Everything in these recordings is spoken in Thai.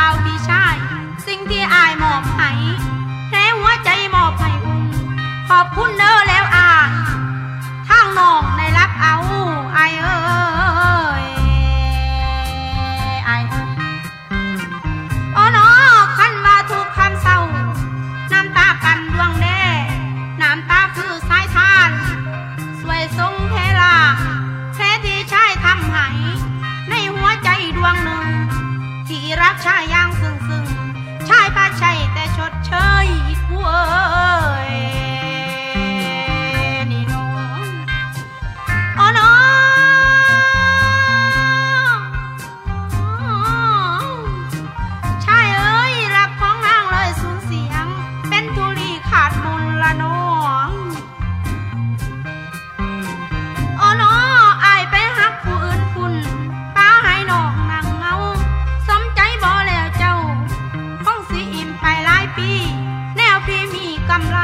มวนเบาพี่ชาย สิ่งที่อายมอบให้แค่หัวใจมอบให้อุ้มขอบคุณเด้อแล้วอายทางน้องได้รับเอาอายเอ้ยอายเอ้โอ้นอคันว่าทุกคำเศร้า น้ำตากันดวงแน่น้ำตาคือสายทาน สวยทรงเทลาแท้ที่ชายทำให้ในหัวใจดวงหนึ่งที่รักชาย กำไร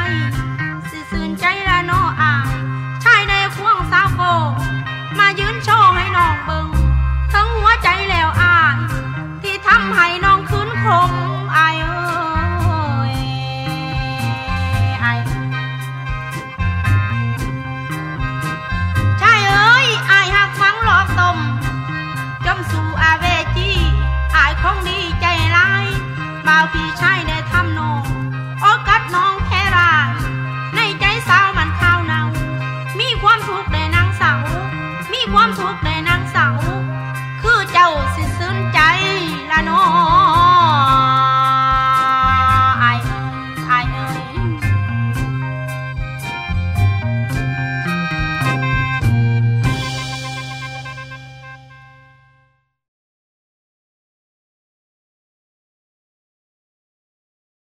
ความทุกข์เป็น